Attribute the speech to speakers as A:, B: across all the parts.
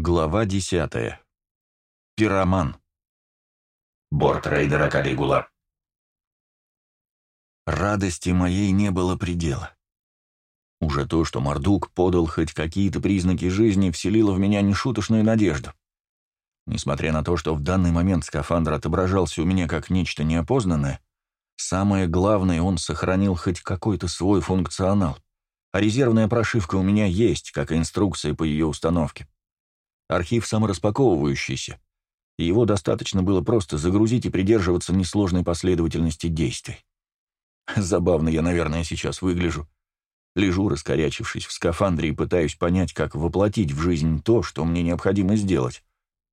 A: Глава десятая. Пироман.
B: Борт рейдера Калигула.
A: Радости моей не было предела. Уже то, что Мордук подал хоть какие-то признаки жизни, вселило в меня нешуточную надежду. Несмотря на то, что в данный момент скафандр отображался у меня как нечто неопознанное, самое главное, он сохранил хоть какой-то свой функционал, а резервная прошивка у меня есть, как и инструкция по ее установке. Архив самораспаковывающийся, и его достаточно было просто загрузить и придерживаться несложной последовательности действий. Забавно я, наверное, сейчас выгляжу. Лежу, раскорячившись в скафандре, и пытаюсь понять, как воплотить в жизнь то, что мне необходимо сделать.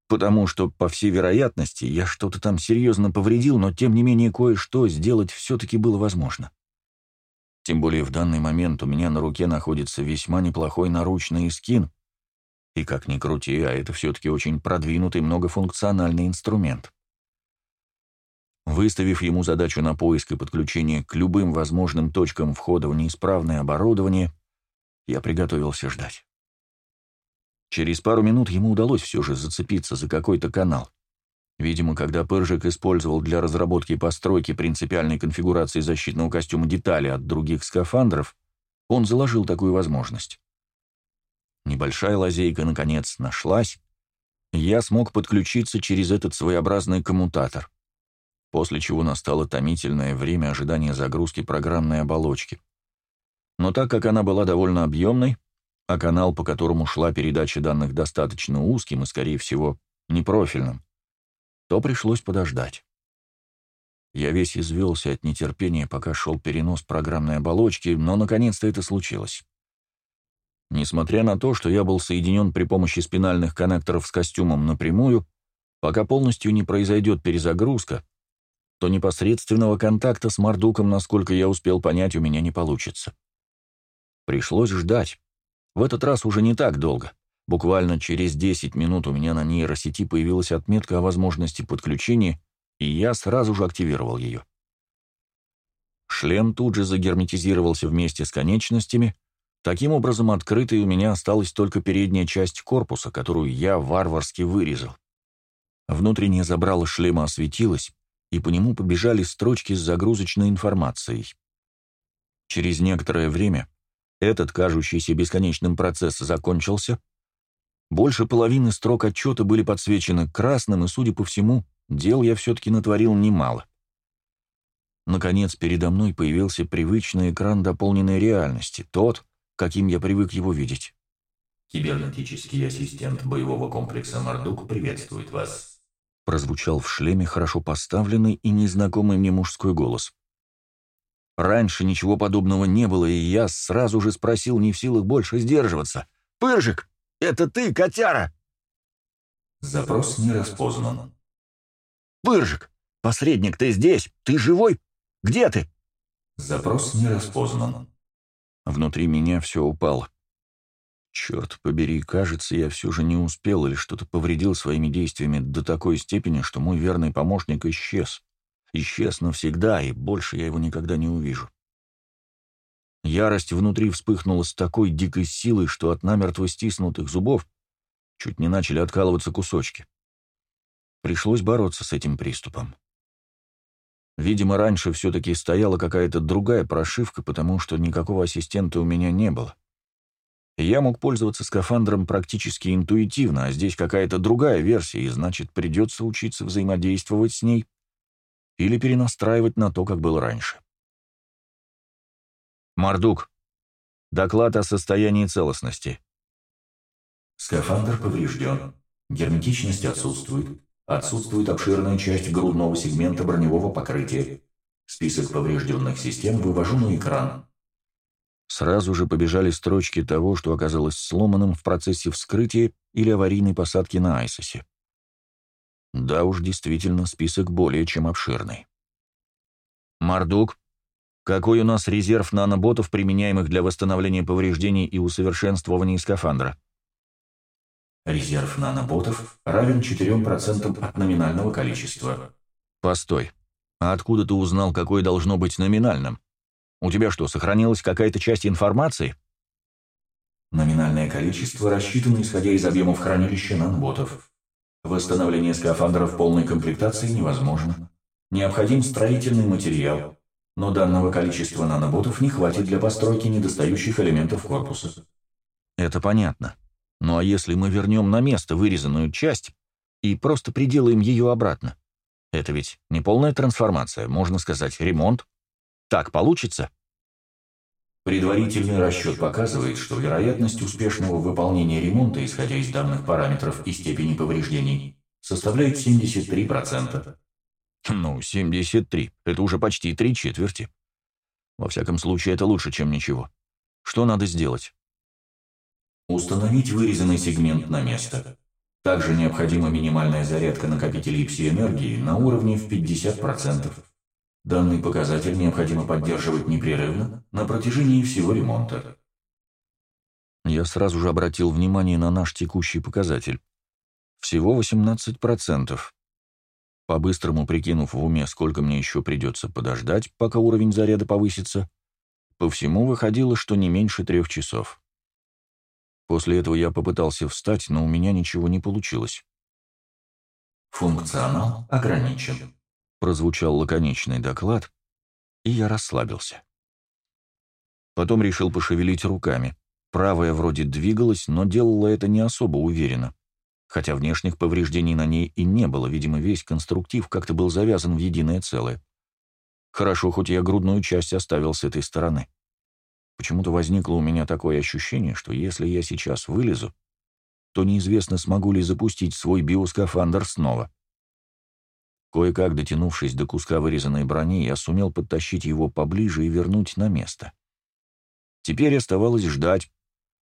A: Потому что, по всей вероятности, я что-то там серьезно повредил, но тем не менее кое-что сделать все-таки было возможно. Тем более в данный момент у меня на руке находится весьма неплохой наручный скин, и как ни крути, а это все-таки очень продвинутый многофункциональный инструмент. Выставив ему задачу на поиск и подключение к любым возможным точкам входа в неисправное оборудование, я приготовился ждать. Через пару минут ему удалось все же зацепиться за какой-то канал. Видимо, когда Пыржик использовал для разработки и постройки принципиальной конфигурации защитного костюма детали от других скафандров, он заложил такую возможность. Небольшая лазейка, наконец, нашлась, я смог подключиться через этот своеобразный коммутатор, после чего настало томительное время ожидания загрузки программной оболочки. Но так как она была довольно объемной, а канал, по которому шла передача данных достаточно узким и, скорее всего, непрофильным, то пришлось подождать. Я весь извелся от нетерпения, пока шел перенос программной оболочки, но наконец-то это случилось. Несмотря на то, что я был соединен при помощи спинальных коннекторов с костюмом напрямую, пока полностью не произойдет перезагрузка, то непосредственного контакта с Мардуком, насколько я успел понять, у меня не получится. Пришлось ждать. В этот раз уже не так долго. Буквально через 10 минут у меня на нейросети появилась отметка о возможности подключения, и я сразу же активировал ее. Шлем тут же загерметизировался вместе с конечностями, Таким образом, открытой у меня осталась только передняя часть корпуса, которую я варварски вырезал. Внутреннее забрало шлема осветилось, и по нему побежали строчки с загрузочной информацией. Через некоторое время этот кажущийся бесконечным процесс закончился. Больше половины строк отчета были подсвечены красным, и, судя по всему, дел я все-таки натворил немало. Наконец, передо мной появился привычный экран дополненной реальности, тот, каким я привык его видеть.
B: Кибернетический ассистент боевого комплекса «Мордук» приветствует вас.
A: Прозвучал в шлеме хорошо поставленный и незнакомый мне мужской голос. Раньше ничего подобного не было, и я сразу же спросил, не в силах больше сдерживаться. «Пыржик, это ты, котяра?»
B: Запрос не распознан.
A: «Пыржик, посредник, ты здесь? Ты живой? Где ты?»
B: Запрос не распознан.
A: Внутри меня все упало. Черт побери, кажется, я все же не успел или что-то повредил своими действиями до такой степени, что мой верный помощник исчез. Исчез навсегда, и больше я его никогда не увижу. Ярость внутри вспыхнула с такой дикой силой, что от намертво стиснутых зубов чуть не начали откалываться кусочки. Пришлось бороться с этим приступом. Видимо, раньше все-таки стояла какая-то другая прошивка, потому что никакого ассистента у меня не было. Я мог пользоваться скафандром практически интуитивно, а здесь какая-то другая версия, и значит, придется учиться взаимодействовать с ней или перенастраивать на то, как было раньше. Мардук. Доклад о состоянии целостности.
B: Скафандр поврежден. Герметичность отсутствует. Отсутствует обширная часть грудного сегмента броневого покрытия. Список поврежденных систем вывожу на экран.
A: Сразу же побежали строчки того, что оказалось сломанным в процессе вскрытия или аварийной посадки на Айсосе. Да уж, действительно, список более чем обширный. Мардук, какой у нас резерв наноботов, применяемых для восстановления повреждений и усовершенствования скафандра?
B: Резерв наноботов равен 4% от номинального количества.
A: Постой. А откуда ты узнал, какое должно быть номинальным? У тебя что, сохранилась какая-то часть информации?
B: Номинальное количество рассчитано исходя из объемов хранилища наноботов. Восстановление скафандра в полной комплектации невозможно. Необходим строительный материал, но данного количества наноботов не хватит для постройки недостающих элементов корпуса.
A: Это понятно. Ну а если мы вернем на место вырезанную часть и просто приделаем ее обратно? Это ведь не полная трансформация, можно сказать, ремонт. Так получится?
B: Предварительный расчет показывает, что вероятность успешного выполнения ремонта, исходя из данных параметров и степени повреждений, составляет 73%.
A: Ну, 73. Это уже почти три четверти. Во всяком случае, это лучше, чем ничего. Что надо сделать?
B: Установить вырезанный сегмент на место. Также необходима минимальная зарядка накопителей пси-энергии на уровне в 50%. Данный показатель необходимо поддерживать непрерывно на протяжении всего ремонта.
A: Я сразу же обратил внимание на наш текущий показатель. Всего 18%. По-быстрому прикинув в уме, сколько мне еще придется подождать, пока уровень заряда повысится, по всему выходило, что не меньше трех часов. После этого я попытался встать, но у меня ничего не получилось.
B: «Функционал ограничен», —
A: прозвучал лаконичный доклад, и я расслабился. Потом решил пошевелить руками. Правая вроде двигалась, но делала это не особо уверенно. Хотя внешних повреждений на ней и не было, видимо, весь конструктив как-то был завязан в единое целое. Хорошо, хоть я грудную часть оставил с этой стороны. Почему-то возникло у меня такое ощущение, что если я сейчас вылезу, то неизвестно, смогу ли запустить свой биоскафандр снова. Кое-как дотянувшись до куска вырезанной брони, я сумел подтащить его поближе и вернуть на место. Теперь оставалось ждать.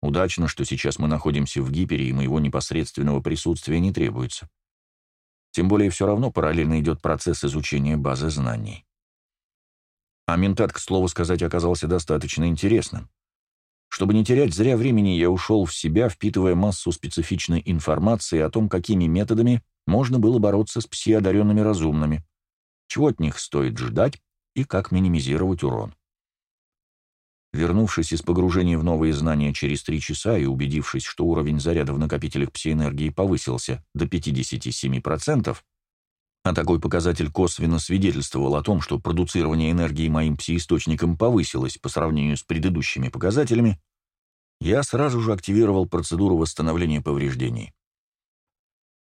A: Удачно, что сейчас мы находимся в гипере, и моего непосредственного присутствия не требуется. Тем более все равно параллельно идет процесс изучения базы знаний. А ментат, к слову сказать, оказался достаточно интересным. Чтобы не терять зря времени, я ушел в себя, впитывая массу специфичной информации о том, какими методами можно было бороться с пси-одаренными разумными, чего от них стоит ждать и как минимизировать урон. Вернувшись из погружения в новые знания через три часа и убедившись, что уровень заряда в накопителях пси-энергии повысился до 57%, а такой показатель косвенно свидетельствовал о том, что продуцирование энергии моим пси-источником повысилось по сравнению с предыдущими показателями, я сразу же активировал процедуру восстановления повреждений.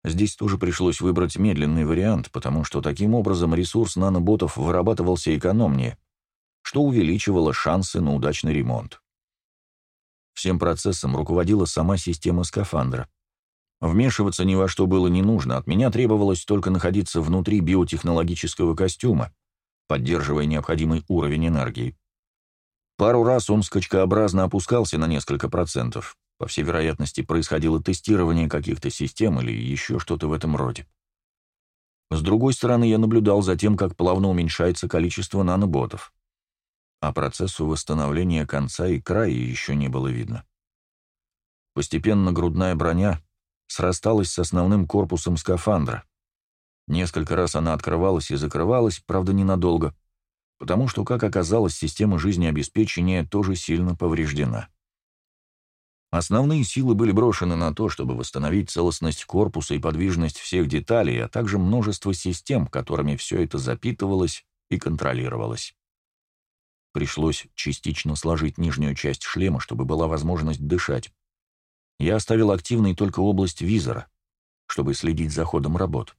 A: Здесь тоже пришлось выбрать медленный вариант, потому что таким образом ресурс наноботов вырабатывался экономнее, что увеличивало шансы на удачный ремонт. Всем процессом руководила сама система скафандра — Вмешиваться ни во что было не нужно, от меня требовалось только находиться внутри биотехнологического костюма, поддерживая необходимый уровень энергии. Пару раз он скачкообразно опускался на несколько процентов. По всей вероятности, происходило тестирование каких-то систем или еще что-то в этом роде. С другой стороны, я наблюдал за тем, как плавно уменьшается количество наноботов. А процессу восстановления конца и края еще не было видно. Постепенно грудная броня срасталась с основным корпусом скафандра. Несколько раз она открывалась и закрывалась, правда, ненадолго, потому что, как оказалось, система жизнеобеспечения тоже сильно повреждена. Основные силы были брошены на то, чтобы восстановить целостность корпуса и подвижность всех деталей, а также множество систем, которыми все это запитывалось и контролировалось. Пришлось частично сложить нижнюю часть шлема, чтобы была возможность дышать я оставил активной только область визора, чтобы следить за ходом работ.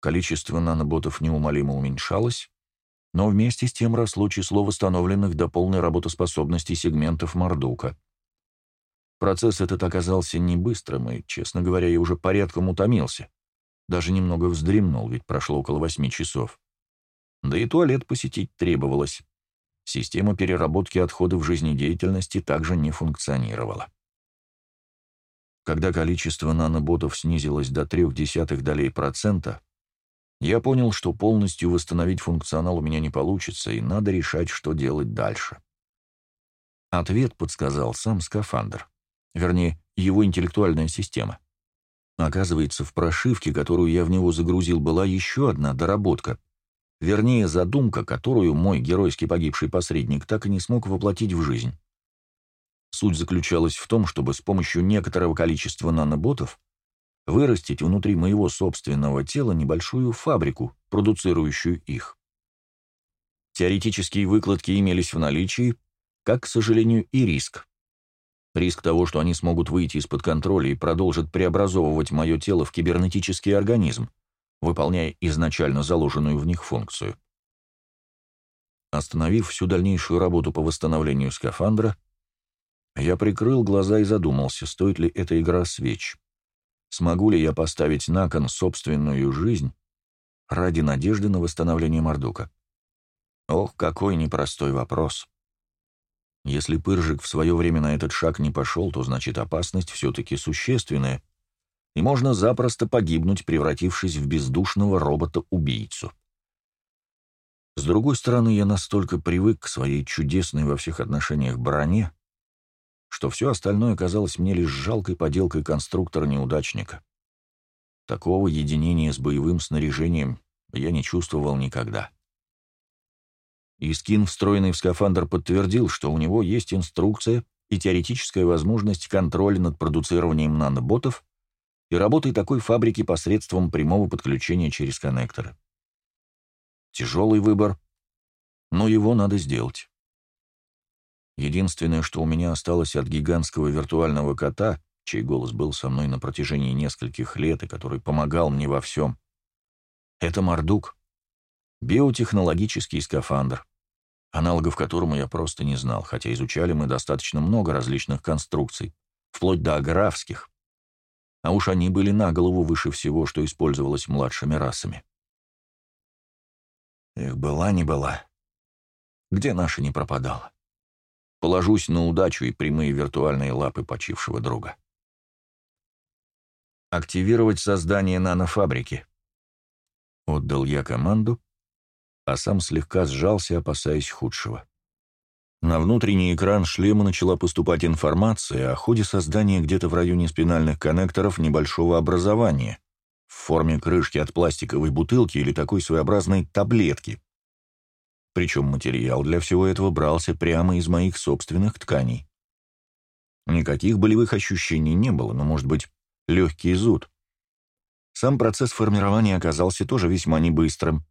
A: Количество наноботов неумолимо уменьшалось, но вместе с тем росло число восстановленных до полной работоспособности сегментов Мордука. Процесс этот оказался не быстрым, и, честно говоря, я уже порядком утомился. Даже немного вздремнул, ведь прошло около восьми часов. Да и туалет посетить требовалось. Система переработки отходов жизнедеятельности также не функционировала. Когда количество наноботов снизилось до трех десятых долей процента, я понял, что полностью восстановить функционал у меня не получится, и надо решать, что делать дальше. Ответ подсказал сам скафандр, вернее, его интеллектуальная система. Оказывается, в прошивке, которую я в него загрузил, была еще одна доработка, вернее, задумка, которую мой геройский погибший посредник так и не смог воплотить в жизнь. Суть заключалась в том, чтобы с помощью некоторого количества наноботов вырастить внутри моего собственного тела небольшую фабрику, продуцирующую их. Теоретические выкладки имелись в наличии, как, к сожалению, и риск. Риск того, что они смогут выйти из-под контроля и продолжат преобразовывать мое тело в кибернетический организм, выполняя изначально заложенную в них функцию. Остановив всю дальнейшую работу по восстановлению скафандра, я прикрыл глаза и задумался, стоит ли эта игра свеч. Смогу ли я поставить на кон собственную жизнь ради надежды на восстановление Мордука? Ох, какой непростой вопрос. Если Пыржик в свое время на этот шаг не пошел, то значит опасность все-таки существенная, и можно запросто погибнуть, превратившись в бездушного робота-убийцу. С другой стороны, я настолько привык к своей чудесной во всех отношениях броне, что все остальное казалось мне лишь жалкой поделкой конструктора-неудачника. Такого единения с боевым снаряжением я не чувствовал никогда. Искин, встроенный в скафандр, подтвердил, что у него есть инструкция и теоретическая возможность контроля над продуцированием наноботов и работой такой фабрики посредством прямого подключения через коннекторы. Тяжелый выбор, но его надо сделать. Единственное, что у меня осталось от гигантского виртуального кота, чей голос был со мной на протяжении нескольких лет и который помогал мне во всем, это Мордук. Биотехнологический скафандр, аналогов которому я просто не знал, хотя изучали мы достаточно много различных конструкций, вплоть до аграфских. А уж они были на голову выше всего, что использовалось младшими расами. Эх, была не была. Где наша не пропадала? Положусь на удачу и прямые виртуальные лапы почившего друга. Активировать создание нанофабрики. Отдал я команду, а сам слегка сжался, опасаясь худшего. На внутренний экран шлема начала поступать информация о ходе создания где-то в районе спинальных коннекторов небольшого образования в форме крышки от пластиковой бутылки или такой своеобразной таблетки, причем материал для всего этого брался прямо из моих собственных тканей. Никаких болевых ощущений не было, но, может быть, легкий зуд. Сам процесс формирования оказался тоже весьма небыстрым.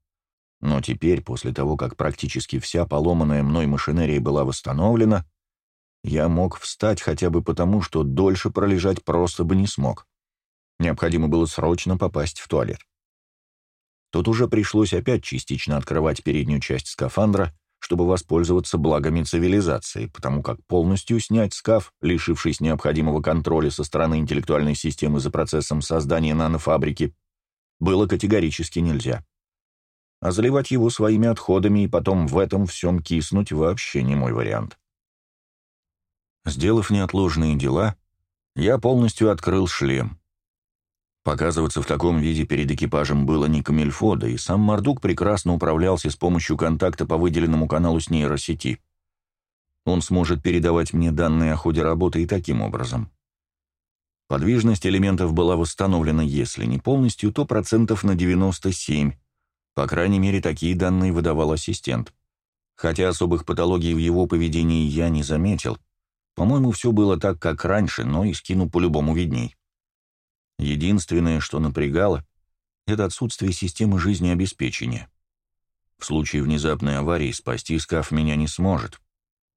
A: Но теперь, после того, как практически вся поломанная мной машинерия была восстановлена, я мог встать хотя бы потому, что дольше пролежать просто бы не смог. Необходимо было срочно попасть в туалет. Тут уже пришлось опять частично открывать переднюю часть скафандра, чтобы воспользоваться благами цивилизации, потому как полностью снять скаф, лишившись необходимого контроля со стороны интеллектуальной системы за процессом создания нанофабрики, было категорически нельзя. А заливать его своими отходами и потом в этом всем киснуть вообще не мой вариант. Сделав неотложные дела, я полностью открыл шлем — Показываться в таком виде перед экипажем было не камильфо, и сам Мордук прекрасно управлялся с помощью контакта по выделенному каналу с нейросети. Он сможет передавать мне данные о ходе работы и таким образом. Подвижность элементов была восстановлена, если не полностью, то процентов на 97. По крайней мере, такие данные выдавал ассистент. Хотя особых патологий в его поведении я не заметил. По-моему, все было так, как раньше, но и скину по-любому видней. Единственное, что напрягало, это отсутствие системы жизнеобеспечения. В случае внезапной аварии спасти скаф меня не сможет.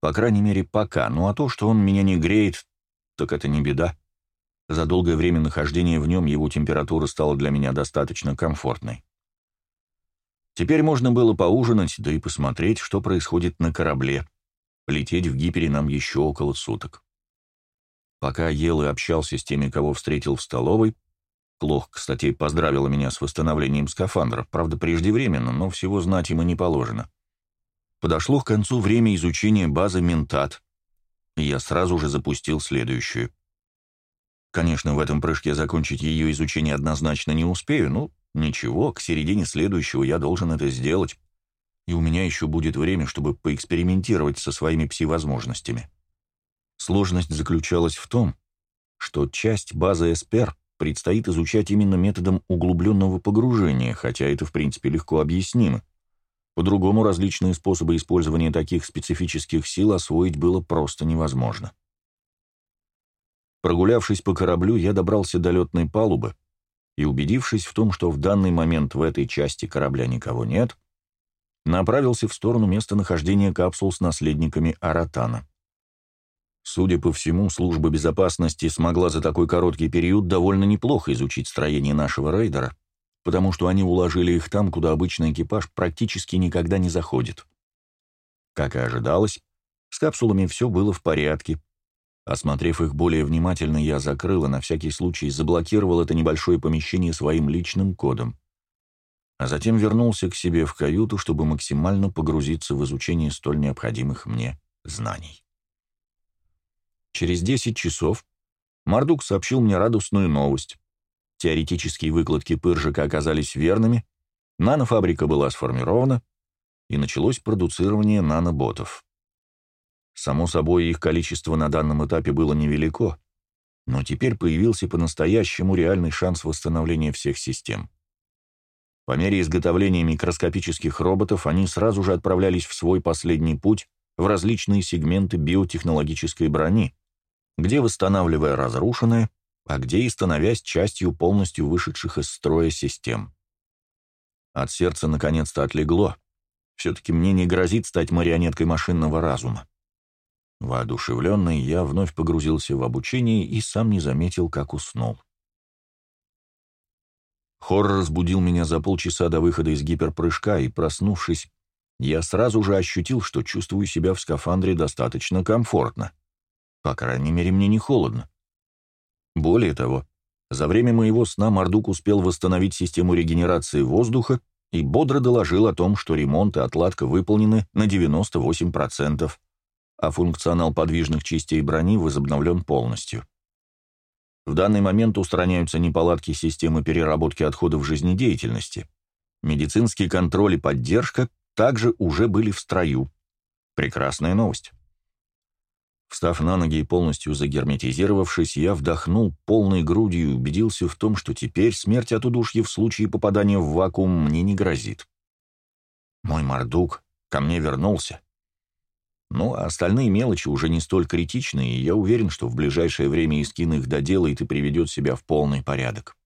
A: По крайней мере, пока. Ну а то, что он меня не греет, так это не беда. За долгое время нахождения в нем его температура стала для меня достаточно комфортной. Теперь можно было поужинать, да и посмотреть, что происходит на корабле. Лететь в гипере нам еще около суток. Пока ел и общался с теми, кого встретил в столовой, Клох, кстати, поздравила меня с восстановлением скафандра, правда, преждевременно, но всего знать ему не положено. Подошло к концу время изучения базы Ментат, и я сразу же запустил следующую. Конечно, в этом прыжке закончить ее изучение однозначно не успею, но ничего, к середине следующего я должен это сделать, и у меня еще будет время, чтобы поэкспериментировать со своими пси-возможностями. Сложность заключалась в том, что часть базы СПР предстоит изучать именно методом углубленного погружения, хотя это в принципе легко объяснимо. По-другому различные способы использования таких специфических сил освоить было просто невозможно. Прогулявшись по кораблю, я добрался до летной палубы и, убедившись в том, что в данный момент в этой части корабля никого нет, направился в сторону местонахождения капсул с наследниками Аратана. Судя по всему, служба безопасности смогла за такой короткий период довольно неплохо изучить строение нашего рейдера, потому что они уложили их там, куда обычный экипаж практически никогда не заходит. Как и ожидалось, с капсулами все было в порядке, Осмотрев их более внимательно, я закрыл и на всякий случай заблокировал это небольшое помещение своим личным кодом. А затем вернулся к себе в каюту, чтобы максимально погрузиться в изучение столь необходимых мне знаний. Через 10 часов Мардук сообщил мне радостную новость. Теоретические выкладки Пыржика оказались верными, нанофабрика была сформирована, и началось продуцирование наноботов. Само собой, их количество на данном этапе было невелико, но теперь появился по-настоящему реальный шанс восстановления всех систем. По мере изготовления микроскопических роботов они сразу же отправлялись в свой последний путь в различные сегменты биотехнологической брони, где восстанавливая разрушенное, а где и становясь частью полностью вышедших из строя систем. От сердца наконец-то отлегло. Все-таки мне не грозит стать марионеткой машинного разума. Воодушевленный, я вновь погрузился в обучение и сам не заметил, как уснул. Хор разбудил меня за полчаса до выхода из гиперпрыжка, и, проснувшись, я сразу же ощутил, что чувствую себя в скафандре достаточно комфортно. По крайней мере, мне не холодно. Более того, за время моего сна Мордук успел восстановить систему регенерации воздуха и бодро доложил о том, что ремонт и отладка выполнены на 98% а функционал подвижных частей брони возобновлен полностью. В данный момент устраняются неполадки системы переработки отходов жизнедеятельности. Медицинский контроль и поддержка также уже были в строю. Прекрасная новость. Встав на ноги и полностью загерметизировавшись, я вдохнул полной грудью и убедился в том, что теперь смерть от удушья в случае попадания в вакуум мне не грозит. Мой мордук ко мне вернулся. Ну, а остальные мелочи уже не столь критичны, и я уверен, что в ближайшее время Искин их доделает и приведет себя в полный порядок.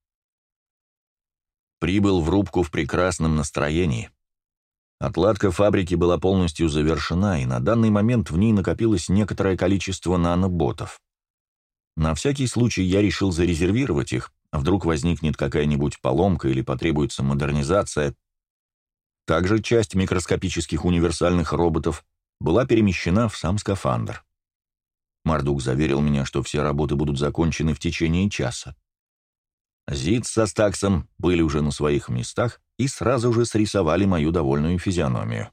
A: Прибыл в рубку в прекрасном настроении. Отладка фабрики была полностью завершена, и на данный момент в ней накопилось некоторое количество наноботов. На всякий случай я решил зарезервировать их, вдруг возникнет какая-нибудь поломка или потребуется модернизация. Также часть микроскопических универсальных роботов была перемещена в сам скафандр. Мардук заверил меня, что все работы будут закончены в течение часа. Зид со Стаксом были уже на своих местах и сразу же срисовали мою довольную физиономию.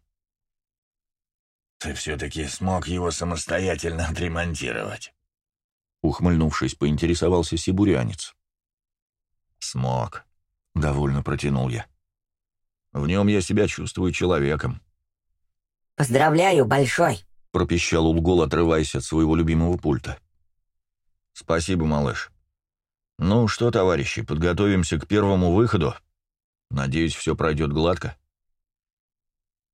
C: «Ты все-таки смог его самостоятельно отремонтировать?»
A: Ухмыльнувшись, поинтересовался сибурянец. «Смог», — довольно протянул я. «В нем я себя чувствую человеком.
D: «Поздравляю, Большой!»
A: — пропищал Улгол, отрываясь от своего любимого пульта. «Спасибо, малыш. Ну что, товарищи, подготовимся к первому выходу. Надеюсь, все пройдет гладко».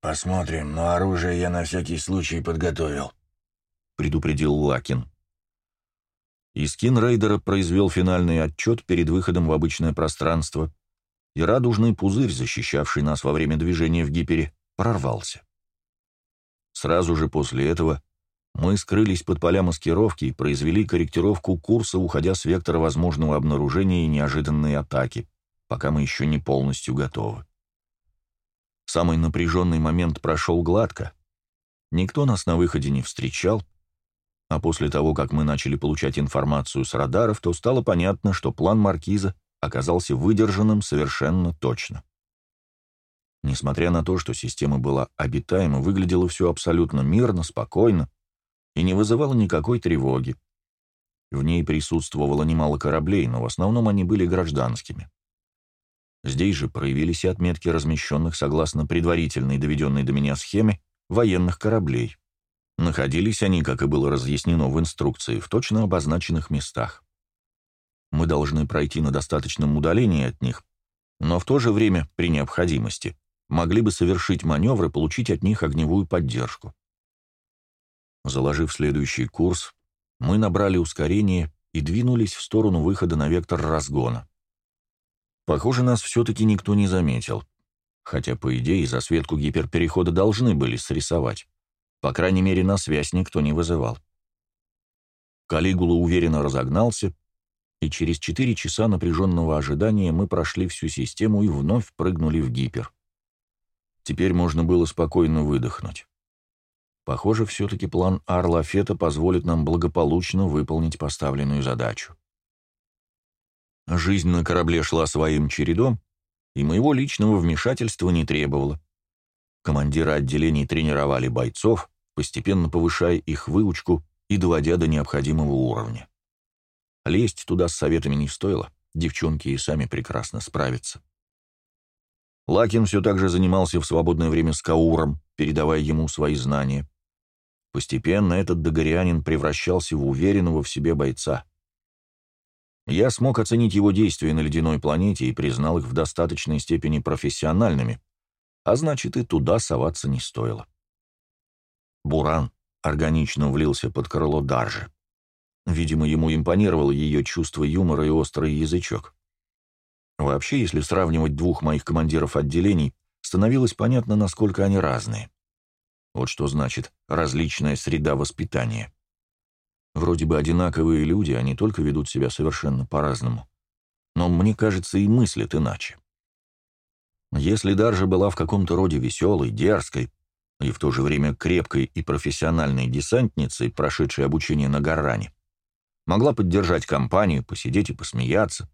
C: «Посмотрим, но оружие я на всякий случай подготовил», — предупредил Лакин.
A: Искин рейдера произвел финальный отчет перед выходом в обычное пространство, и радужный пузырь, защищавший нас во время движения в гипере, прорвался. Сразу же после этого мы скрылись под поля маскировки и произвели корректировку курса, уходя с вектора возможного обнаружения и неожиданной атаки, пока мы еще не полностью готовы. Самый напряженный момент прошел гладко. Никто нас на выходе не встречал, а после того, как мы начали получать информацию с радаров, то стало понятно, что план Маркиза оказался выдержанным совершенно точно. Несмотря на то, что система была обитаема, выглядело все абсолютно мирно, спокойно и не вызывало никакой тревоги. В ней присутствовало немало кораблей, но в основном они были гражданскими. Здесь же проявились и отметки размещенных согласно предварительной доведенной до меня схеме военных кораблей. Находились они, как и было разъяснено в инструкции, в точно обозначенных местах. Мы должны пройти на достаточном удалении от них, но в то же время, при необходимости, могли бы совершить маневр и получить от них огневую поддержку. Заложив следующий курс, мы набрали ускорение и двинулись в сторону выхода на вектор разгона. Похоже, нас все-таки никто не заметил, хотя, по идее, засветку гиперперехода должны были срисовать. По крайней мере, на связь никто не вызывал. Калигула уверенно разогнался, и через четыре часа напряженного ожидания мы прошли всю систему и вновь прыгнули в гипер. Теперь можно было спокойно выдохнуть. Похоже, все-таки план Арла Фета позволит нам благополучно выполнить поставленную задачу. Жизнь на корабле шла своим чередом, и моего личного вмешательства не требовало. Командиры отделений тренировали бойцов, постепенно повышая их выучку и доводя до необходимого уровня. Лезть туда с советами не стоило, девчонки и сами прекрасно справятся. Лакин все так же занимался в свободное время с Кауром, передавая ему свои знания. Постепенно этот догорянин превращался в уверенного в себе бойца. Я смог оценить его действия на ледяной планете и признал их в достаточной степени профессиональными, а значит и туда соваться не стоило. Буран органично влился под крыло Даржи. Видимо, ему импонировало ее чувство юмора и острый язычок. Вообще, если сравнивать двух моих командиров отделений, становилось понятно, насколько они разные. Вот что значит различная среда воспитания. Вроде бы одинаковые люди, они только ведут себя совершенно по-разному. Но мне кажется, и мыслят иначе. Если Даржа была в каком-то роде веселой, дерзкой и в то же время крепкой и профессиональной десантницей, прошедшей обучение на Гарране, могла поддержать компанию, посидеть и посмеяться,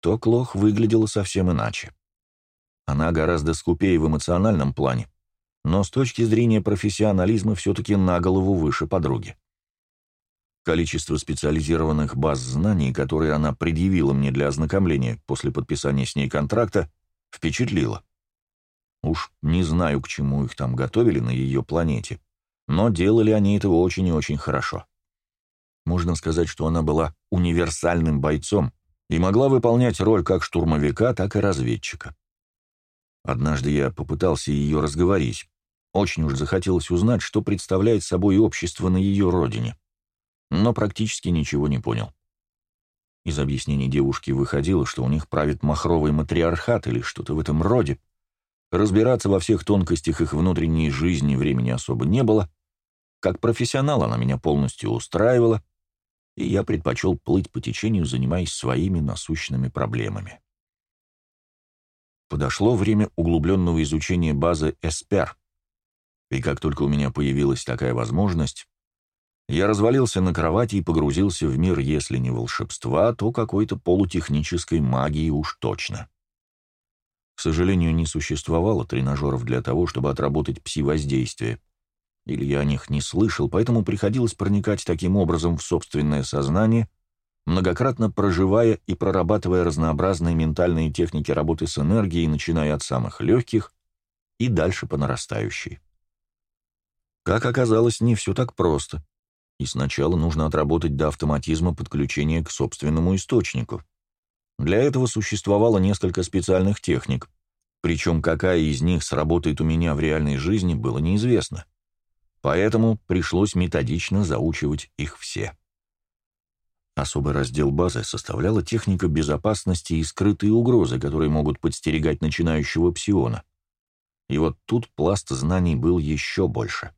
A: то Клох выглядела совсем иначе. Она гораздо скупее в эмоциональном плане, но с точки зрения профессионализма все-таки на голову выше подруги. Количество специализированных баз знаний, которые она предъявила мне для ознакомления после подписания с ней контракта, впечатлило. Уж не знаю, к чему их там готовили на ее планете, но делали они это очень и очень хорошо. Можно сказать, что она была универсальным бойцом и могла выполнять роль как штурмовика, так и разведчика. Однажды я попытался ее разговорить, очень уж захотелось узнать, что представляет собой общество на ее родине. Но практически ничего не понял. Из объяснений девушки выходило, что у них правит махровый матриархат или что-то в этом роде. Разбираться во всех тонкостях их внутренней жизни времени особо не было. Как профессионал она меня полностью устраивала, и я предпочел плыть по течению, занимаясь своими насущными проблемами. Подошло время углубленного изучения базы Эспер, и как только у меня появилась такая возможность, я развалился на кровати и погрузился в мир, если не волшебства, то какой-то полутехнической магии уж точно. К сожалению, не существовало тренажеров для того, чтобы отработать пси-воздействие. Или я о них не слышал, поэтому приходилось проникать таким образом в собственное сознание, многократно проживая и прорабатывая разнообразные ментальные техники работы с энергией, начиная от самых легких и дальше по нарастающей. Как оказалось, не все так просто. И сначала нужно отработать до автоматизма подключения к собственному источнику. Для этого существовало несколько специальных техник, причем какая из них сработает у меня в реальной жизни, было неизвестно. Поэтому пришлось методично заучивать их все. Особый раздел базы составляла техника безопасности и скрытые угрозы, которые могут подстерегать начинающего псиона. И вот тут пласт знаний был еще больше.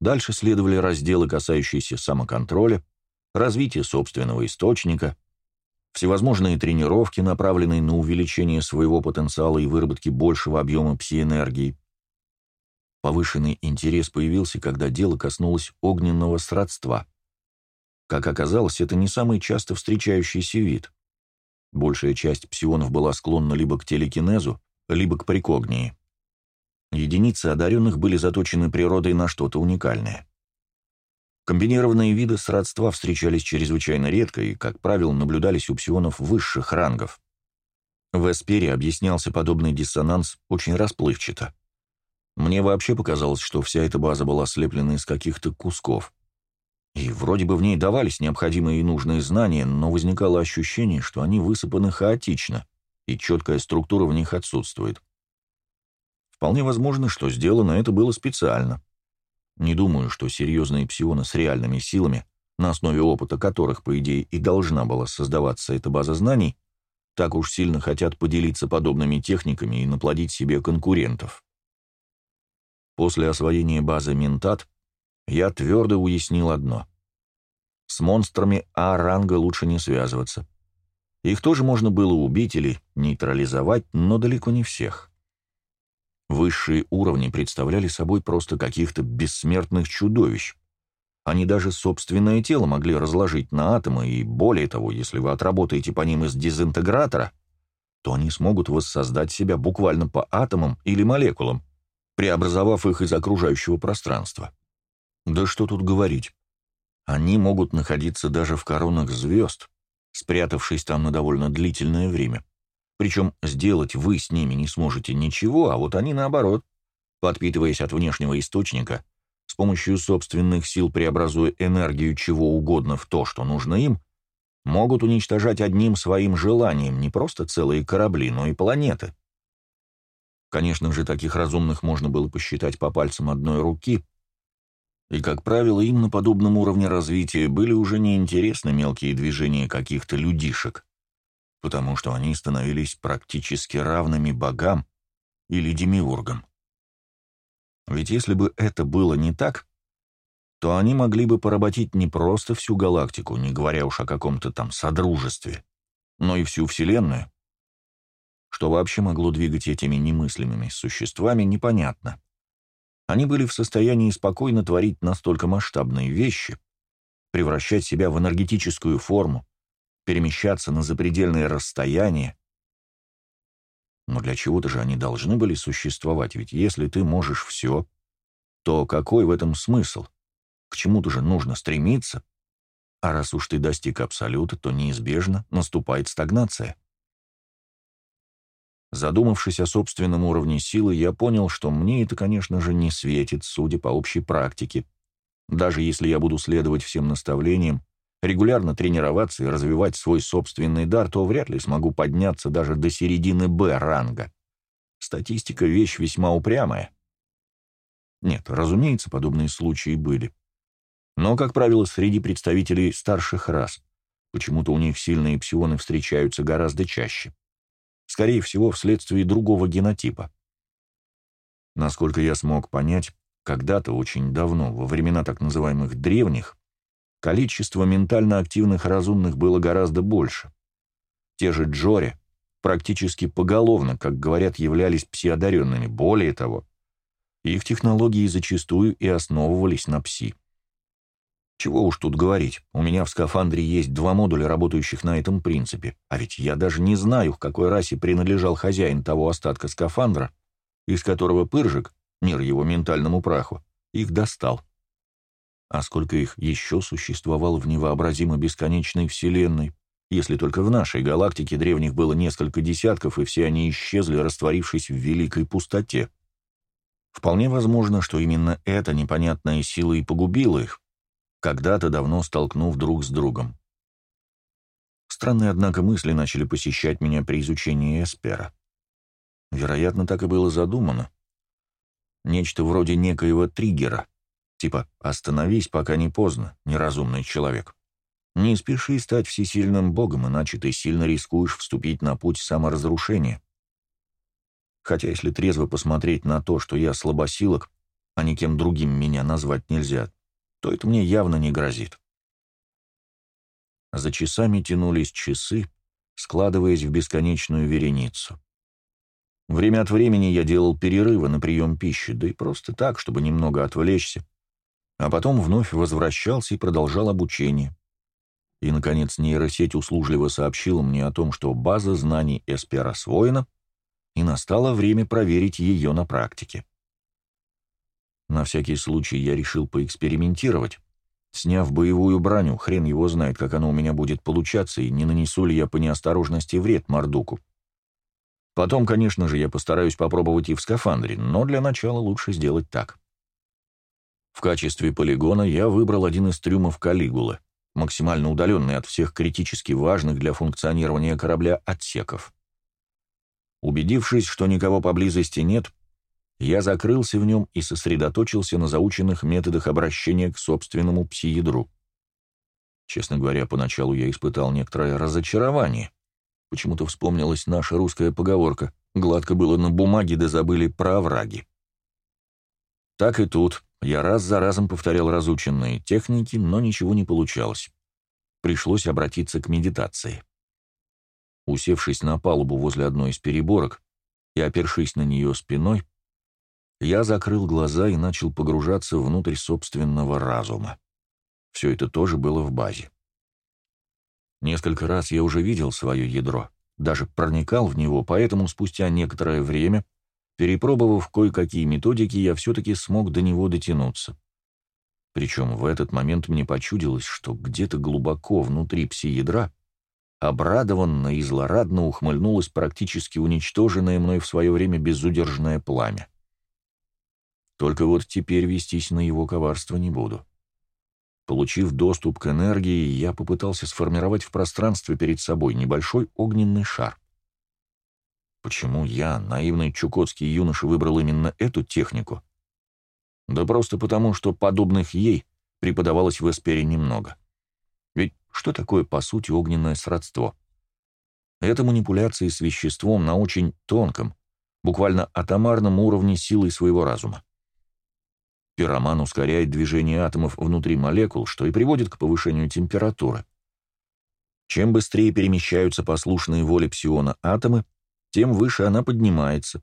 A: Дальше следовали разделы, касающиеся самоконтроля, развития собственного источника, всевозможные тренировки, направленные на увеличение своего потенциала и выработки большего объема пси-энергии. Повышенный интерес появился, когда дело коснулось огненного сродства. Как оказалось, это не самый часто встречающийся вид. Большая часть псионов была склонна либо к телекинезу, либо к прикогнии. Единицы одаренных были заточены природой на что-то уникальное. Комбинированные виды сродства встречались чрезвычайно редко и, как правило, наблюдались у псионов высших рангов. В Эспере объяснялся подобный диссонанс очень расплывчато. Мне вообще показалось, что вся эта база была слеплена из каких-то кусков. И вроде бы в ней давались необходимые и нужные знания, но возникало ощущение, что они высыпаны хаотично, и четкая структура в них отсутствует. Вполне возможно, что сделано это было специально. Не думаю, что серьезные псионы с реальными силами на основе опыта которых, по идее, и должна была создаваться эта база знаний, так уж сильно хотят поделиться подобными техниками и наплодить себе конкурентов. После освоения базы Ментат я твердо уяснил одно. С монстрами А-ранга лучше не связываться. Их тоже можно было убить или нейтрализовать, но далеко не всех. Высшие уровни представляли собой просто каких-то бессмертных чудовищ. Они даже собственное тело могли разложить на атомы, и более того, если вы отработаете по ним из дезинтегратора, то они смогут воссоздать себя буквально по атомам или молекулам, преобразовав их из окружающего пространства. Да что тут говорить. Они могут находиться даже в коронах звезд, спрятавшись там на довольно длительное время. Причем сделать вы с ними не сможете ничего, а вот они наоборот, подпитываясь от внешнего источника, с помощью собственных сил преобразуя энергию чего угодно в то, что нужно им, могут уничтожать одним своим желанием не просто целые корабли, но и планеты. Конечно же, таких разумных можно было посчитать по пальцам одной руки, и, как правило, им на подобном уровне развития были уже неинтересны мелкие движения каких-то людишек, потому что они становились практически равными богам или демиургам. Ведь если бы это было не так, то они могли бы поработить не просто всю галактику, не говоря уж о каком-то там содружестве, но и всю Вселенную. Что вообще могло двигать этими немыслимыми существами, непонятно. Они были в состоянии спокойно творить настолько масштабные вещи, превращать себя в энергетическую форму, перемещаться на запредельные расстояния. Но для чего-то же они должны были существовать, ведь если ты можешь все, то какой в этом смысл? К чему-то же нужно стремиться, а раз уж ты достиг абсолюта, то неизбежно наступает стагнация. Задумавшись о собственном уровне силы, я понял, что мне это, конечно же, не светит, судя по общей практике. Даже если я буду следовать всем наставлениям, регулярно тренироваться и развивать свой собственный дар, то вряд ли смогу подняться даже до середины Б-ранга. Статистика — вещь весьма упрямая. Нет, разумеется, подобные случаи были. Но, как правило, среди представителей старших рас. Почему-то у них сильные псионы встречаются гораздо чаще скорее всего, вследствие другого генотипа. Насколько я смог понять, когда-то, очень давно, во времена так называемых древних, количество ментально активных разумных было гораздо больше. Те же Джори практически поголовно, как говорят, являлись псиодаренными. Более того, их технологии зачастую и основывались на пси. Чего уж тут говорить, у меня в скафандре есть два модуля, работающих на этом принципе, а ведь я даже не знаю, к какой расе принадлежал хозяин того остатка скафандра, из которого Пыржик, мир его ментальному праху, их достал. А сколько их еще существовало в невообразимо бесконечной вселенной, если только в нашей галактике древних было несколько десятков, и все они исчезли, растворившись в великой пустоте. Вполне возможно, что именно эта непонятная сила и погубила их, когда-то давно столкнув друг с другом. Странные, однако, мысли начали посещать меня при изучении Эспера. Вероятно, так и было задумано. Нечто вроде некоего триггера, типа «остановись, пока не поздно, неразумный человек». Не спеши стать всесильным богом, иначе ты сильно рискуешь вступить на путь саморазрушения. Хотя, если трезво посмотреть на то, что я слабосилок, а никем другим меня назвать нельзя, то это мне явно не грозит. За часами тянулись часы, складываясь в бесконечную вереницу. Время от времени я делал перерывы на прием пищи, да и просто так, чтобы немного отвлечься, а потом вновь возвращался и продолжал обучение. И, наконец, нейросеть услужливо сообщила мне о том, что база знаний Эспер освоена, и настало время проверить ее на практике. На всякий случай я решил поэкспериментировать. Сняв боевую броню, хрен его знает, как оно у меня будет получаться, и не нанесу ли я по неосторожности вред Мордуку. Потом, конечно же, я постараюсь попробовать и в скафандре, но для начала лучше сделать так. В качестве полигона я выбрал один из трюмов Калигулы, максимально удаленный от всех критически важных для функционирования корабля отсеков. Убедившись, что никого поблизости нет, я закрылся в нем и сосредоточился на заученных методах обращения к собственному пси-ядру. Честно говоря, поначалу я испытал некоторое разочарование. Почему-то вспомнилась наша русская поговорка «Гладко было на бумаге, да забыли про овраги». Так и тут. Я раз за разом повторял разученные техники, но ничего не получалось. Пришлось обратиться к медитации. Усевшись на палубу возле одной из переборок и опершись на нее спиной, я закрыл глаза и начал погружаться внутрь собственного разума. Все это тоже было в базе. Несколько раз я уже видел свое ядро, даже проникал в него, поэтому спустя некоторое время, перепробовав кое-какие методики, я все-таки смог до него дотянуться. Причем в этот момент мне почудилось, что где-то глубоко внутри пси-ядра обрадованно и злорадно ухмыльнулось практически уничтоженное мной в свое время безудержное пламя. Только вот теперь вестись на его коварство не буду. Получив доступ к энергии, я попытался сформировать в пространстве перед собой небольшой огненный шар. Почему я, наивный чукотский юноша, выбрал именно эту технику? Да просто потому, что подобных ей преподавалось в Эспере немного. Ведь что такое, по сути, огненное сродство? Это манипуляции с веществом на очень тонком, буквально атомарном уровне силы своего разума. Пироман ускоряет движение атомов внутри молекул, что и приводит к повышению температуры. Чем быстрее перемещаются послушные воле псиона атомы, тем выше она поднимается.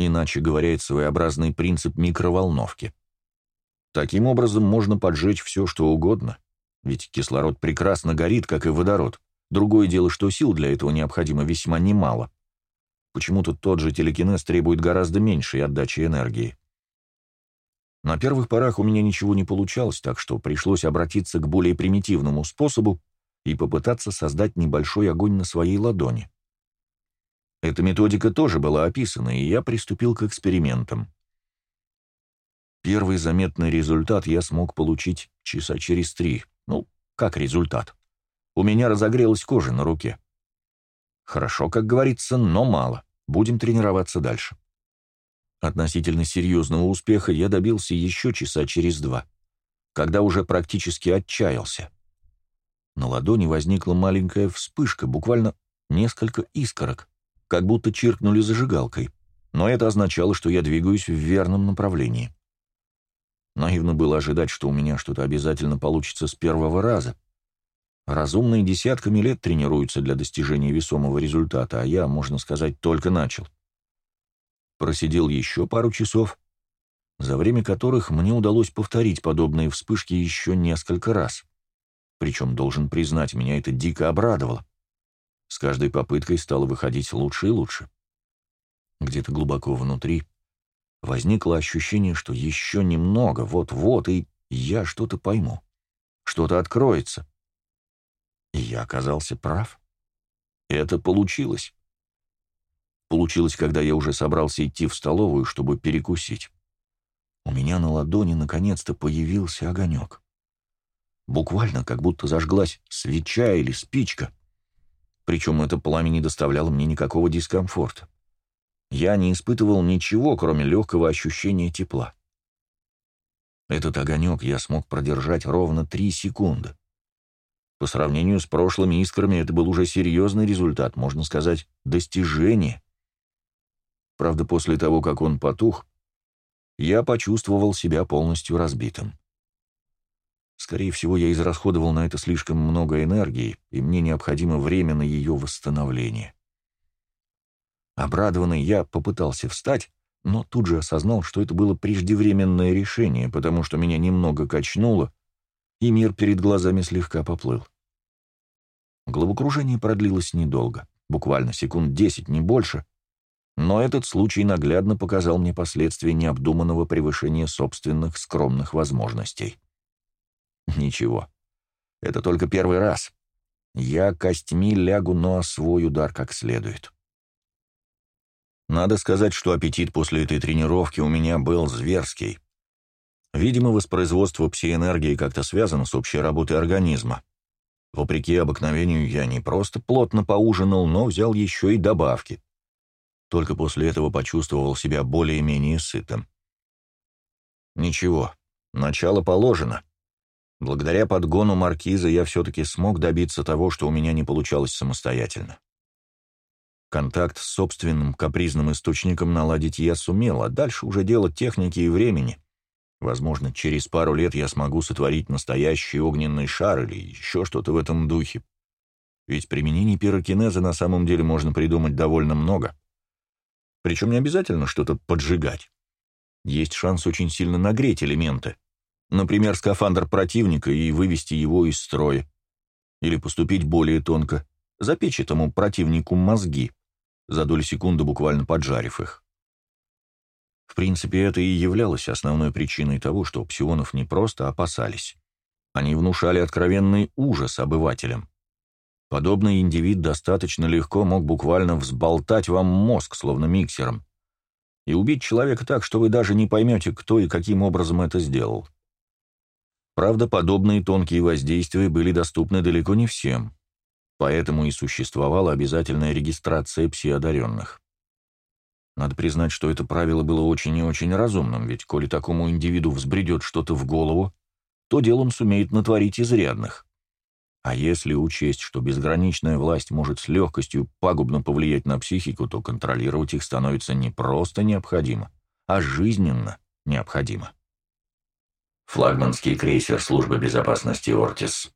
A: Иначе говоря, это своеобразный принцип микроволновки. Таким образом можно поджечь все, что угодно, ведь кислород прекрасно горит, как и водород. Другое дело, что сил для этого необходимо весьма немало. Почему-то тот же телекинез требует гораздо меньшей отдачи энергии. На первых порах у меня ничего не получалось, так что пришлось обратиться к более примитивному способу и попытаться создать небольшой огонь на своей ладони. Эта методика тоже была описана, и я приступил к экспериментам. Первый заметный результат я смог получить часа через три. Ну, как результат? У меня разогрелась кожа на руке. Хорошо, как говорится, но мало. Будем тренироваться дальше. Относительно серьезного успеха я добился еще часа через два, когда уже практически отчаялся. На ладони возникла маленькая вспышка, буквально несколько искорок, как будто чиркнули зажигалкой, но это означало, что я двигаюсь в верном направлении. Наивно было ожидать, что у меня что-то обязательно получится с первого раза. Разумные десятками лет тренируются для достижения весомого результата, а я, можно сказать, только начал просидел еще пару часов, за время которых мне удалось повторить подобные вспышки еще несколько раз. Причем, должен признать, меня это дико обрадовало. С каждой попыткой стало выходить лучше и лучше. Где-то глубоко внутри возникло ощущение, что еще немного, вот-вот, и я что-то пойму, что-то откроется. И я оказался прав. Это получилось. Получилось, когда я уже собрался идти в столовую, чтобы перекусить. У меня на ладони наконец-то появился огонек. Буквально как будто зажглась свеча или спичка. Причем это пламя не доставляло мне никакого дискомфорта. Я не испытывал ничего, кроме легкого ощущения тепла. Этот огонек я смог продержать ровно три секунды. По сравнению с прошлыми искрами это был уже серьезный результат, можно сказать, достижение. Правда, после того, как он потух, я почувствовал себя полностью разбитым. Скорее всего, я израсходовал на это слишком много энергии, и мне необходимо время на ее восстановление. Обрадованный я попытался встать, но тут же осознал, что это было преждевременное решение, потому что меня немного качнуло, и мир перед глазами слегка поплыл. Головокружение продлилось недолго, буквально секунд десять, не больше — но этот случай наглядно показал мне последствия необдуманного превышения собственных скромных возможностей. Ничего, это только первый раз. Я костьми лягу, но освой удар как следует. Надо сказать, что аппетит после этой тренировки у меня был зверский. Видимо, воспроизводство псиэнергии как-то связано с общей работой организма. Вопреки обыкновению, я не просто плотно поужинал, но взял еще и добавки — только после этого почувствовал себя более-менее сытым. Ничего, начало положено. Благодаря подгону маркиза я все-таки смог добиться того, что у меня не получалось самостоятельно. Контакт с собственным капризным источником наладить я сумел, а дальше уже дело техники и времени. Возможно, через пару лет я смогу сотворить настоящий огненный шар или еще что-то в этом духе. Ведь применений пирокинеза на самом деле можно придумать довольно много. Причем не обязательно что-то поджигать. Есть шанс очень сильно нагреть элементы. Например, скафандр противника и вывести его из строя. Или поступить более тонко, запечь этому противнику мозги, за долю секунды буквально поджарив их. В принципе, это и являлось основной причиной того, что псионов не просто опасались. Они внушали откровенный ужас обывателям. Подобный индивид достаточно легко мог буквально взболтать вам мозг, словно миксером, и убить человека так, что вы даже не поймете, кто и каким образом это сделал. Правда, подобные тонкие воздействия были доступны далеко не всем, поэтому и существовала обязательная регистрация псиодаренных. Надо признать, что это правило было очень и очень разумным, ведь коли такому индивиду взбредет что-то в голову, то дел он сумеет натворить изрядных. А если учесть, что безграничная власть может с легкостью пагубно повлиять на психику, то контролировать их становится не просто необходимо, а жизненно необходимо.
B: Флагманский крейсер службы безопасности «Ортис».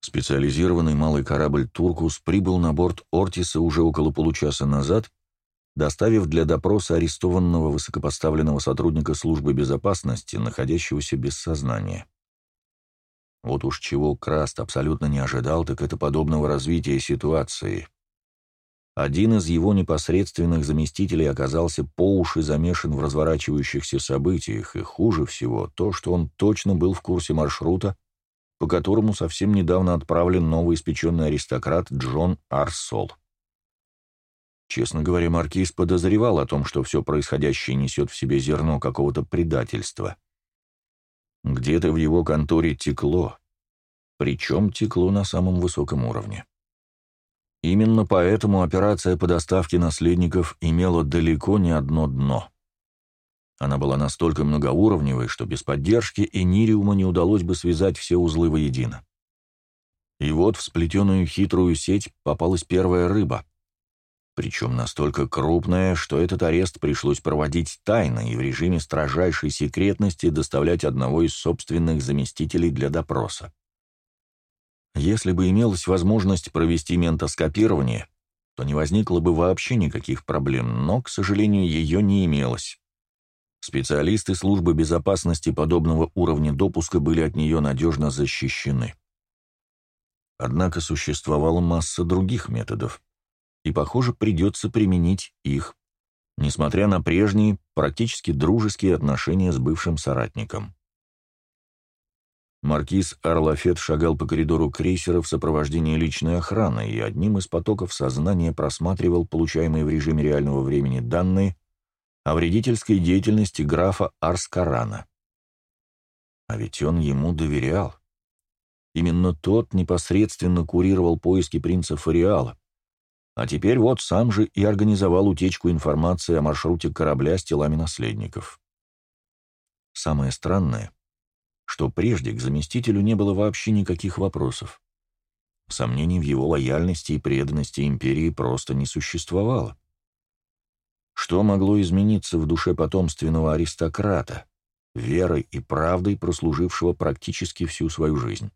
A: Специализированный малый корабль «Туркус» прибыл на борт «Ортиса» уже около получаса назад, доставив для допроса арестованного высокопоставленного сотрудника службы безопасности, находящегося без сознания. Вот уж чего Краст абсолютно не ожидал, так это подобного развития ситуации. Один из его непосредственных заместителей оказался по уши замешан в разворачивающихся событиях, и хуже всего то, что он точно был в курсе маршрута, по которому совсем недавно отправлен новый испеченный аристократ Джон Арсол. Честно говоря, Маркиз подозревал о том, что все происходящее несет в себе зерно какого-то предательства. Где-то в его конторе текло, причем текло на самом высоком уровне. Именно поэтому операция по доставке наследников имела далеко не одно дно. Она была настолько многоуровневой, что без поддержки Энириума не удалось бы связать все узлы воедино. И вот в сплетенную хитрую сеть попалась первая рыба, причем настолько крупная, что этот арест пришлось проводить тайно и в режиме строжайшей секретности доставлять одного из собственных заместителей для допроса. Если бы имелась возможность провести ментоскопирование, то не возникло бы вообще никаких проблем, но, к сожалению, ее не имелось. Специалисты службы безопасности подобного уровня допуска были от нее надежно защищены. Однако существовала масса других методов и, похоже, придется применить их, несмотря на прежние, практически дружеские отношения с бывшим соратником. Маркиз Арлафет шагал по коридору крейсера в сопровождении личной охраны и одним из потоков сознания просматривал получаемые в режиме реального времени данные о вредительской деятельности графа Арскарана. А ведь он ему доверял. Именно тот непосредственно курировал поиски принца Фариала, а теперь вот сам же и организовал утечку информации о маршруте корабля с телами наследников. Самое странное, что прежде к заместителю не было вообще никаких вопросов. Сомнений в его лояльности и преданности империи просто не существовало. Что могло измениться в душе потомственного аристократа, верой и правдой прослужившего практически всю свою жизнь?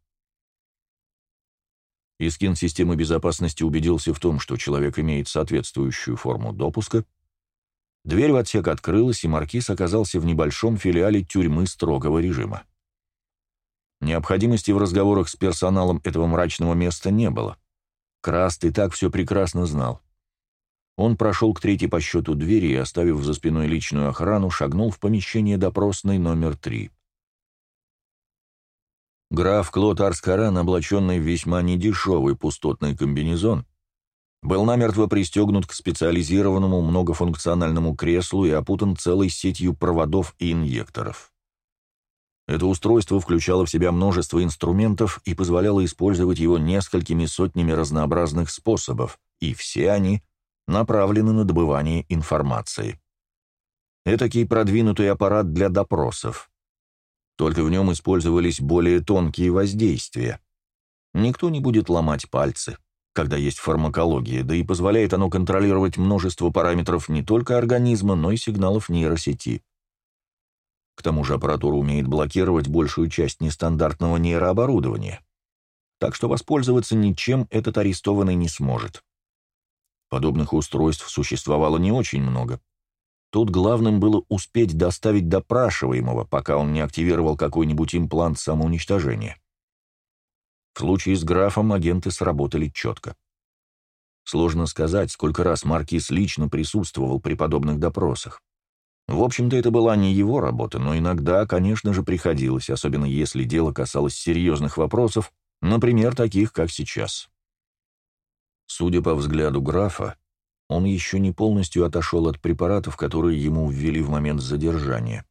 A: Искин системы безопасности убедился в том, что человек имеет соответствующую форму допуска. Дверь в отсек открылась, и маркиз оказался в небольшом филиале тюрьмы строгого режима. Необходимости в разговорах с персоналом этого мрачного места не было. Краст и так все прекрасно знал. Он прошел к третьей по счету двери и, оставив за спиной личную охрану, шагнул в помещение допросной номер три. Граф Клод Арскаран, облаченный в весьма недешевый пустотный комбинезон, был намертво пристегнут к специализированному многофункциональному креслу и опутан целой сетью проводов и инъекторов. Это устройство включало в себя множество инструментов и позволяло использовать его несколькими сотнями разнообразных способов, и все они направлены на добывание информации. Этакий продвинутый аппарат для допросов. Только в нем использовались более тонкие воздействия. Никто не будет ломать пальцы, когда есть фармакология, да и позволяет оно контролировать множество параметров не только организма, но и сигналов нейросети. К тому же аппаратура умеет блокировать большую часть нестандартного нейрооборудования. Так что воспользоваться ничем этот арестованный не сможет. Подобных устройств существовало не очень много. Тут главным было успеть доставить допрашиваемого, пока он не активировал какой-нибудь имплант самоуничтожения. В случае с графом агенты сработали четко. Сложно сказать, сколько раз Маркиз лично присутствовал при подобных допросах. В общем-то, это была не его работа, но иногда, конечно же, приходилось, особенно если дело касалось серьезных вопросов, например, таких, как сейчас. Судя по взгляду графа, он еще не полностью отошел от препаратов, которые ему ввели в момент задержания.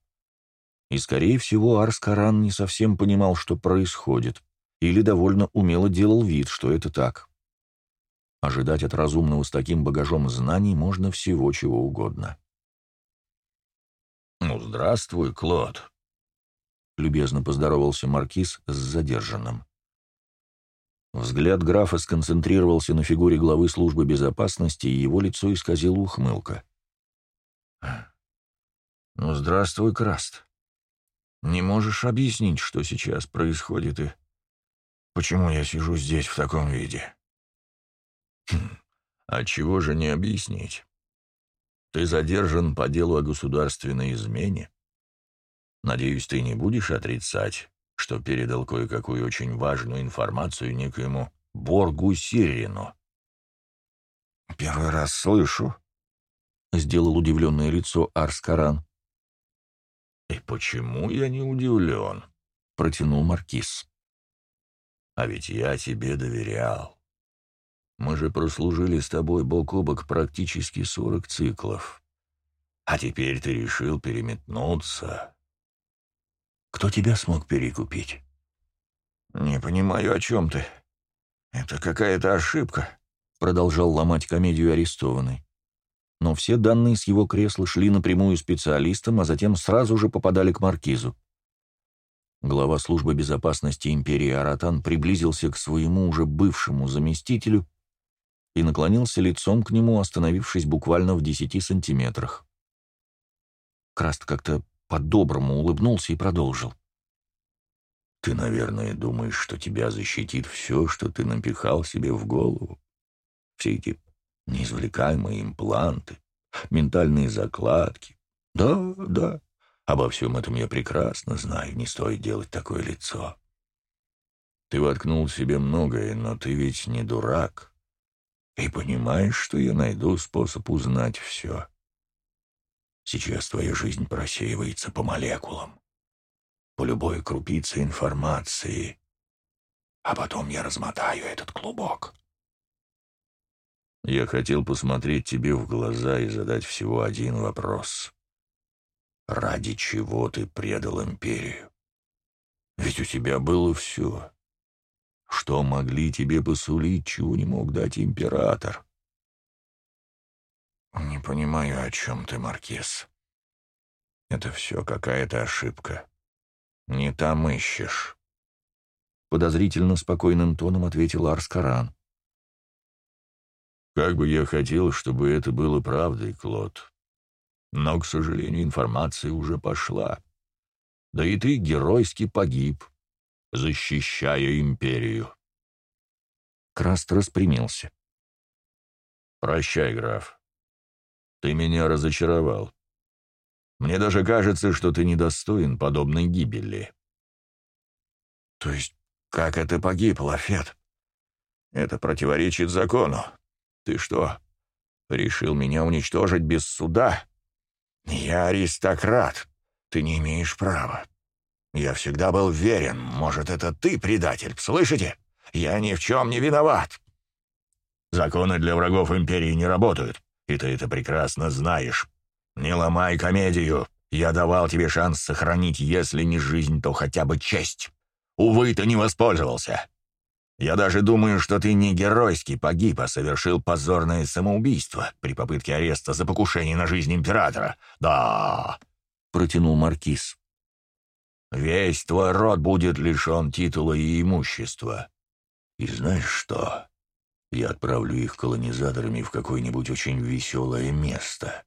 A: И, скорее всего, Арскаран не совсем понимал, что происходит, или довольно умело делал вид, что это так. Ожидать от разумного с таким багажом знаний можно всего чего угодно.
C: «Ну, здравствуй, Клод», — любезно поздоровался Маркиз с задержанным.
A: Взгляд графа сконцентрировался на фигуре главы службы безопасности, и его лицо исказило ухмылка.
C: «Ну, здравствуй, Краст. Не можешь объяснить, что сейчас происходит и почему я сижу здесь в таком виде?» «Хм, «А чего же не объяснить? Ты задержан по делу о государственной измене. Надеюсь, ты не будешь отрицать, что передал кое-какую очень важную информацию некоему Боргу Сирину.
A: «Первый раз слышу», — сделал удивленное лицо Арскаран.
C: «И почему я не удивлен?» — протянул Маркиз. «А ведь я тебе доверял. Мы же прослужили с тобой бок о бок практически сорок циклов. А теперь ты решил переметнуться. Кто тебя смог перекупить?»
A: «Не понимаю, о чем ты. Это какая-то ошибка», — продолжал ломать комедию арестованный. Но все данные с его кресла шли напрямую специалистам, а затем сразу же попадали к маркизу. Глава службы безопасности империи Аратан приблизился к своему уже бывшему заместителю и наклонился лицом к нему, остановившись буквально в десяти сантиметрах. Краст как-то по-доброму улыбнулся и продолжил.
C: «Ты, наверное, думаешь, что тебя защитит все, что ты напихал себе в голову? Все эти неизвлекаемые импланты, ментальные закладки. Да, да, обо всем этом я прекрасно знаю, не стоит делать такое лицо. Ты воткнул себе многое, но ты ведь не дурак. И понимаешь, что я найду способ узнать все. Сейчас твоя жизнь просеивается по молекулам, по любой крупице информации, а потом я размотаю этот клубок. Я хотел посмотреть тебе в глаза и задать всего один вопрос. Ради чего ты предал империю? Ведь у тебя было все. Что могли тебе посулить, чего не мог дать император? Не понимаю, о чем ты, Маркиз. Это все какая-то ошибка. Не там ищешь. Подозрительно спокойным тоном ответил Арскаран. Как бы я хотел, чтобы это было правдой, Клод. Но, к сожалению, информация уже пошла. Да и ты геройски погиб защищая империю.
A: Краст распрямился.
C: «Прощай, граф. Ты меня разочаровал. Мне даже кажется, что ты недостоин подобной гибели».
A: «То есть как это погиб, Лафет? Это противоречит закону. Ты что, решил меня уничтожить без суда? Я аристократ. Ты не имеешь права. Я всегда был верен. Может, это ты предатель, слышите? Я ни в чем не виноват. Законы для врагов империи не работают, и ты это прекрасно знаешь. Не ломай комедию. Я давал тебе шанс сохранить, если не жизнь, то хотя бы честь. Увы, ты не воспользовался. Я даже думаю, что ты не геройски погиб, а совершил позорное самоубийство при попытке ареста за покушение на жизнь императора. Да, — протянул Маркиз.
C: Весь твой род будет лишен титула и имущества. И знаешь что? Я отправлю их колонизаторами в какое-нибудь очень веселое место,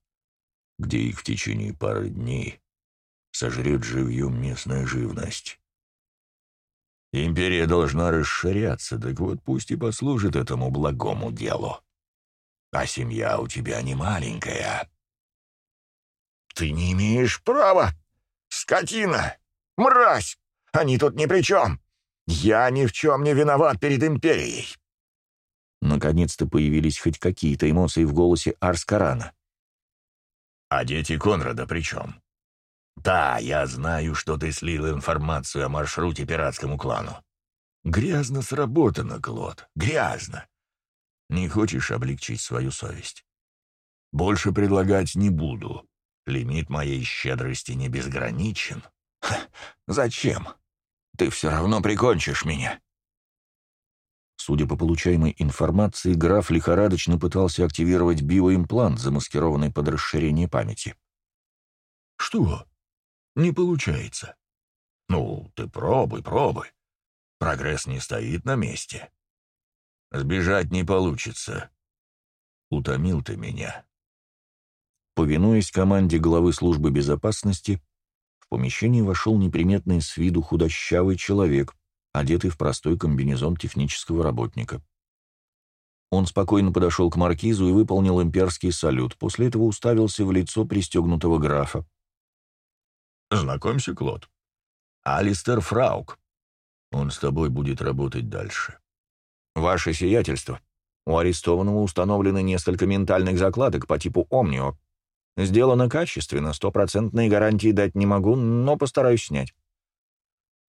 C: где их в течение пары дней сожрет живьем местная живность. Империя должна расширяться, так вот пусть и послужит этому благому делу. А семья у тебя не маленькая.
E: Ты не имеешь права, скотина, мразь, они тут ни при чем. Я ни в чем не виноват перед империей.
A: Наконец-то появились хоть какие-то эмоции в голосе Арскарана.
C: «А дети Конрада при чем?» «Да, я знаю, что ты слил информацию о маршруте пиратскому клану. Грязно сработано, Клод, грязно. Не хочешь облегчить свою совесть? Больше предлагать не буду. Лимит моей щедрости не безграничен. Зачем? Ты все равно прикончишь меня.
A: Судя по получаемой информации, граф лихорадочно пытался активировать биоимплант, замаскированный под расширение памяти.
C: «Что? Не получается?» «Ну, ты пробуй, пробуй. Прогресс не стоит на месте. Сбежать не получится. Утомил ты меня».
A: Повинуясь команде главы службы безопасности, в помещение вошел неприметный с виду худощавый человек, одетый в простой комбинезон технического работника. Он спокойно подошел к маркизу и выполнил имперский салют, после этого уставился в лицо пристегнутого графа.
C: «Знакомься, Клод. Алистер Фраук. Он с тобой будет работать дальше».
A: «Ваше сиятельство. У арестованного установлены несколько ментальных закладок по типу «Омнио». Сделано качественно, стопроцентные гарантии дать не могу, но постараюсь снять».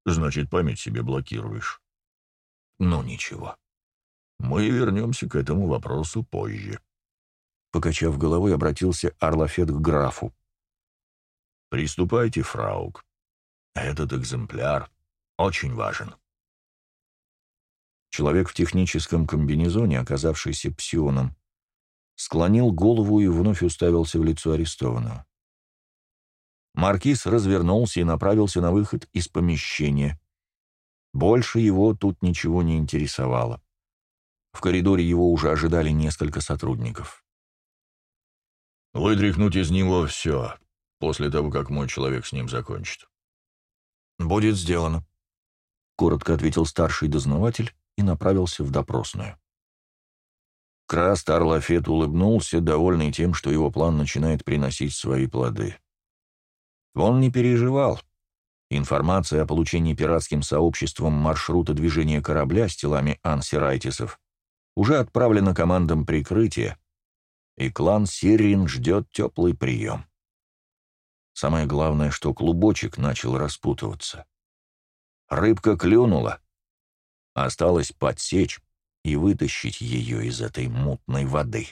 C: Значит, память себе блокируешь. Ну, ничего. Мы вернемся к этому вопросу позже.
A: Покачав головой, обратился Арлафет к графу.
C: «Приступайте, фраук. Этот экземпляр очень важен».
A: Человек в техническом комбинезоне, оказавшийся псионом, склонил голову и вновь уставился в лицо арестованного. Маркиз развернулся и направился на выход из помещения. Больше его тут ничего не интересовало. В коридоре его уже ожидали несколько сотрудников.
C: «Вытряхнуть из него все, после того, как мой человек с ним закончит».
A: «Будет сделано», — коротко ответил старший дознаватель и направился в допросную. Краст Арлафет улыбнулся, довольный тем, что его план начинает приносить свои плоды. Он не переживал. Информация о получении пиратским сообществом маршрута движения корабля с телами ансирайтисов уже отправлена командам прикрытия, и клан Сирин ждет теплый прием. Самое главное, что клубочек начал распутываться. Рыбка клюнула. Осталось подсечь и вытащить ее из этой мутной воды.